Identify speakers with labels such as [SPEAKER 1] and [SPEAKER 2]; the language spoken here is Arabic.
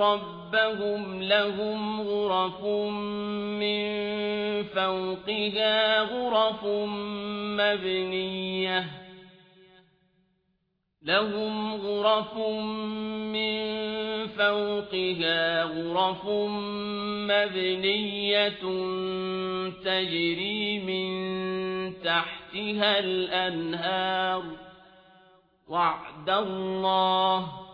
[SPEAKER 1] ربهم لهم غرف من فوقها غرف مبنية. لهم غرف من فوقها غرف مبنية تجري من تحتها الأنهار. وعد الله